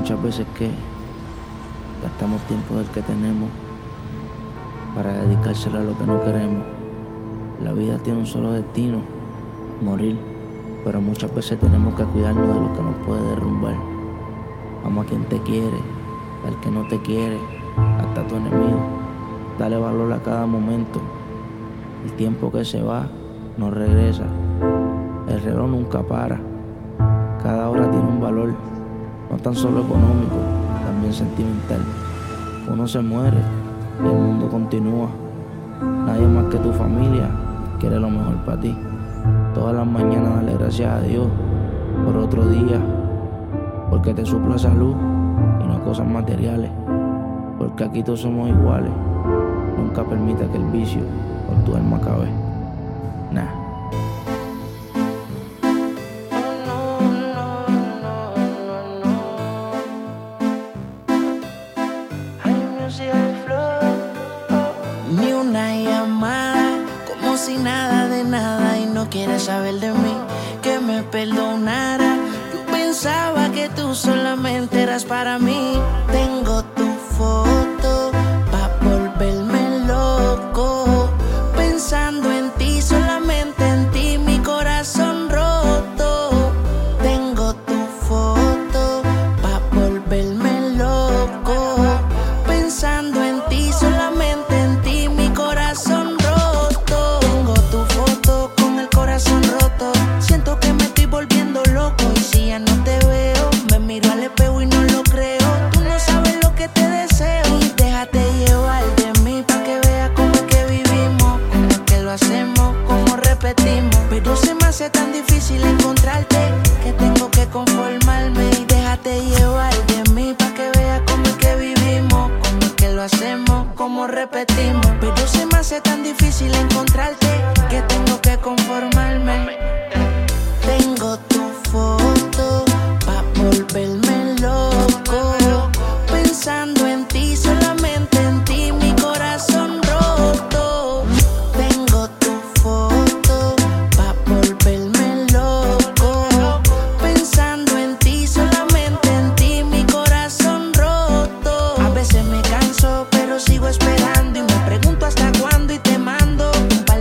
muchas veces que gastamos tiempo del que tenemos para dedicárselo a lo que no queremos. La vida tiene un solo destino, morir, pero muchas veces tenemos que cuidarnos de lo que nos puede derrumbar. Vamos a quien te quiere, al que no te quiere, hasta tu enemigo. Dale valor a cada momento. El tiempo que se va no regresa. El reloj nunca para. Cada hora tiene un valor, no tan solo económico, también sentimental. Uno se muere y el mundo continúa. Nadie más que tu familia quiere lo mejor para ti. Todas las mañanas dale gracias a Dios por otro día, porque te supla salud y no cosas materiales. Porque aquí todos somos iguales. Nunca permita que el vicio por tu alma acabe. Nah. Quieres saber de mí, que me perdonara. Yo pensaba que tú solamente eras para mí. Tengo tu foto hace tan difícil encontrarte que tengo que conformarme y déjate llevar de mí pa que veas cómo es que vivimos, cómo es que lo hacemos, cómo repetimos.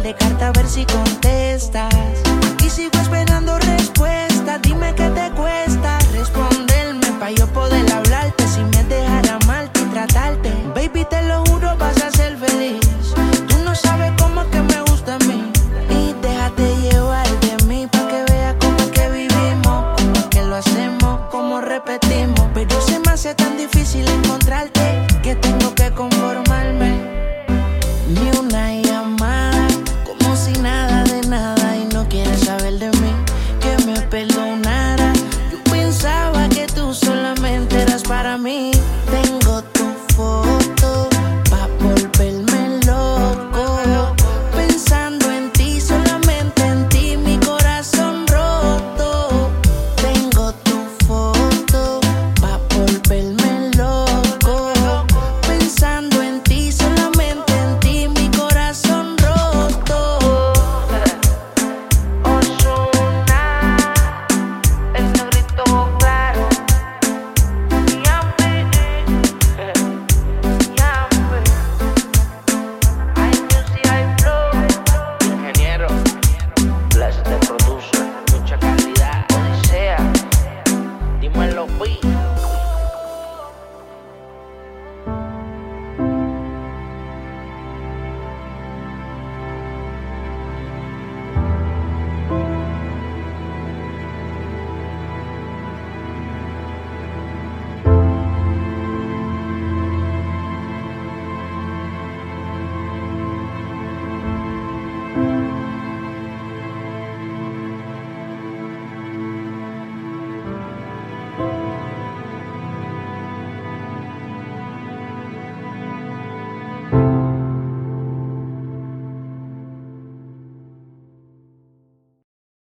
De cartas a ver si contestas.